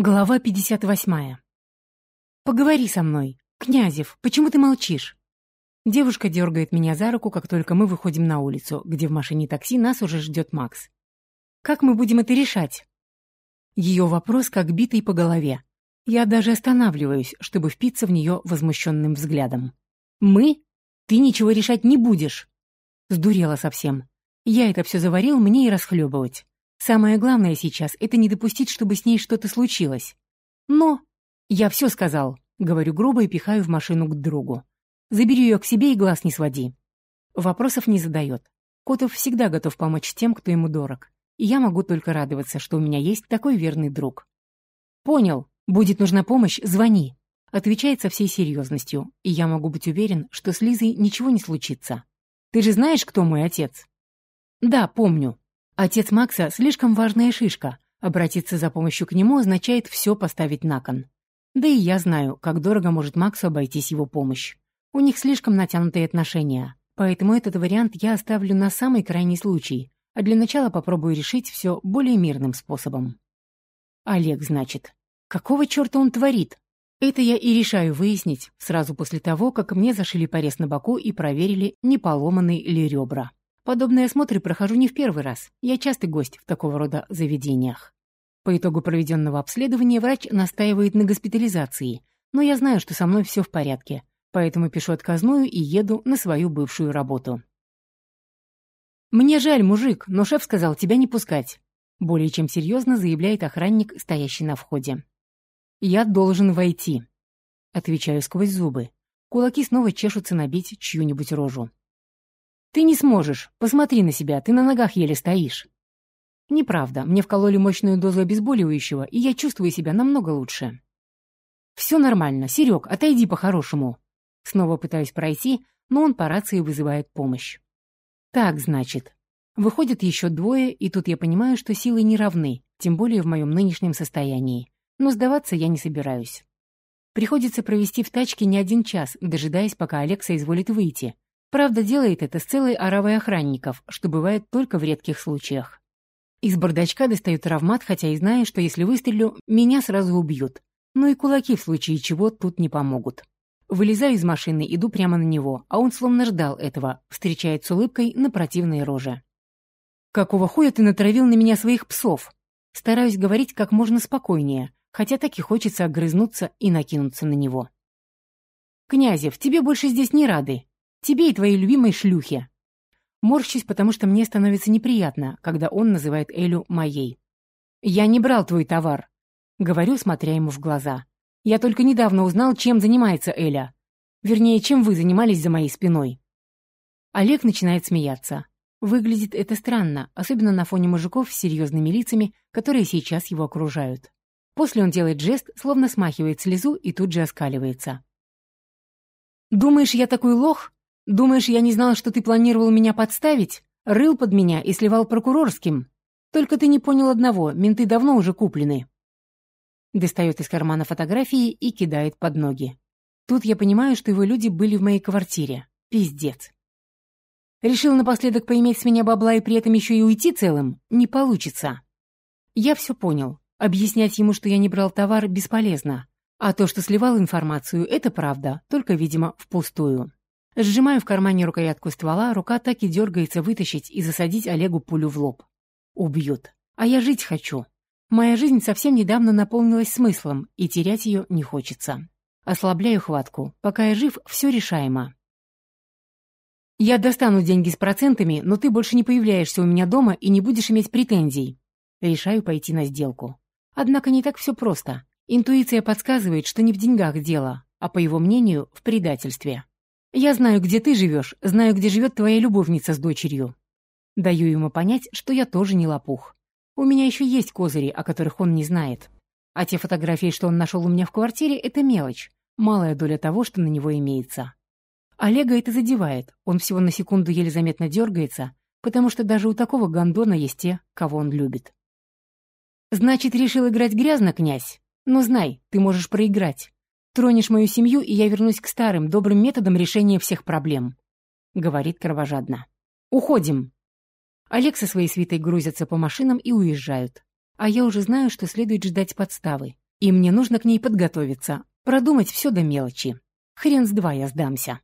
Глава 58. «Поговори со мной. Князев, почему ты молчишь?» Девушка дергает меня за руку, как только мы выходим на улицу, где в машине такси нас уже ждет Макс. «Как мы будем это решать?» Ее вопрос как битый по голове. Я даже останавливаюсь, чтобы впиться в нее возмущенным взглядом. «Мы? Ты ничего решать не будешь!» Сдурела совсем. Я это все заварил, мне и расхлебывать. Самое главное сейчас — это не допустить, чтобы с ней что-то случилось. Но... Я все сказал, говорю грубо и пихаю в машину к другу. Забери ее к себе и глаз не своди. Вопросов не задает. Котов всегда готов помочь тем, кто ему дорог. И я могу только радоваться, что у меня есть такой верный друг. Понял. Будет нужна помощь, звони. Отвечает со всей серьезностью, и я могу быть уверен, что с Лизой ничего не случится. Ты же знаешь, кто мой отец? Да, помню. Отец Макса слишком важная шишка. Обратиться за помощью к нему означает все поставить на кон. Да и я знаю, как дорого может Максу обойтись его помощь. У них слишком натянутые отношения, поэтому этот вариант я оставлю на самый крайний случай, а для начала попробую решить все более мирным способом. Олег, значит. Какого черта он творит? Это я и решаю выяснить сразу после того, как мне зашили порез на боку и проверили, не поломаны ли ребра. Подобные осмотры прохожу не в первый раз. Я частый гость в такого рода заведениях. По итогу проведенного обследования врач настаивает на госпитализации, но я знаю, что со мной все в порядке, поэтому пишу отказную и еду на свою бывшую работу. «Мне жаль, мужик, но шеф сказал тебя не пускать», более чем серьезно заявляет охранник, стоящий на входе. «Я должен войти», — отвечаю сквозь зубы. Кулаки снова чешутся набить чью-нибудь рожу. «Ты не сможешь. Посмотри на себя, ты на ногах еле стоишь». Неправда, мне вкололи мощную дозу обезболивающего, и я чувствую себя намного лучше. «Все нормально. Серег, отойди по-хорошему». Снова пытаюсь пройти, но он по рации вызывает помощь. «Так, значит». Выходят еще двое, и тут я понимаю, что силы не равны, тем более в моем нынешнем состоянии. Но сдаваться я не собираюсь. Приходится провести в тачке не один час, дожидаясь, пока Алекса изволит выйти, Правда, делает это с целой оравой охранников, что бывает только в редких случаях. Из бардачка достают травмат, хотя и знаю, что если выстрелю, меня сразу убьют. Но и кулаки в случае чего тут не помогут. Вылезаю из машины, иду прямо на него, а он словно ждал этого, встречает с улыбкой на противной роже. «Какого хуя ты натравил на меня своих псов?» Стараюсь говорить как можно спокойнее, хотя так и хочется огрызнуться и накинуться на него. «Князев, тебе больше здесь не рады. Тебе и твоей любимой шлюхе. Морщусь, потому что мне становится неприятно, когда он называет Элю моей. «Я не брал твой товар», — говорю, смотря ему в глаза. «Я только недавно узнал, чем занимается Эля. Вернее, чем вы занимались за моей спиной». Олег начинает смеяться. Выглядит это странно, особенно на фоне мужиков с серьезными лицами, которые сейчас его окружают. После он делает жест, словно смахивает слезу и тут же оскаливается. «Думаешь, я такой лох?» Думаешь, я не знал, что ты планировал меня подставить? Рыл под меня и сливал прокурорским? Только ты не понял одного, менты давно уже куплены. Достает из кармана фотографии и кидает под ноги. Тут я понимаю, что его люди были в моей квартире. Пиздец. Решил напоследок поиметь с меня бабла и при этом еще и уйти целым? Не получится. Я все понял. Объяснять ему, что я не брал товар, бесполезно. А то, что сливал информацию, это правда, только, видимо, впустую. Сжимаю в кармане рукоятку ствола, рука так и дергается вытащить и засадить Олегу пулю в лоб. Убьют. А я жить хочу. Моя жизнь совсем недавно наполнилась смыслом, и терять ее не хочется. Ослабляю хватку. Пока я жив, все решаемо. Я достану деньги с процентами, но ты больше не появляешься у меня дома и не будешь иметь претензий. Решаю пойти на сделку. Однако не так все просто. Интуиция подсказывает, что не в деньгах дело, а, по его мнению, в предательстве. Я знаю, где ты живешь, знаю, где живет твоя любовница с дочерью. Даю ему понять, что я тоже не лопух. У меня еще есть козыри, о которых он не знает. А те фотографии, что он нашел у меня в квартире, это мелочь. Малая доля того, что на него имеется. Олега это задевает. Он всего на секунду еле заметно дергается, потому что даже у такого гондона есть те, кого он любит. «Значит, решил играть грязно, князь? Ну, знай, ты можешь проиграть. Тронешь мою семью, и я вернусь к старым, добрым методам решения всех проблем», — говорит кровожадно. «Уходим». Олег со своей свитой грузятся по машинам и уезжают. А я уже знаю, что следует ждать подставы. И мне нужно к ней подготовиться, продумать все до мелочи. Хрен с два я сдамся.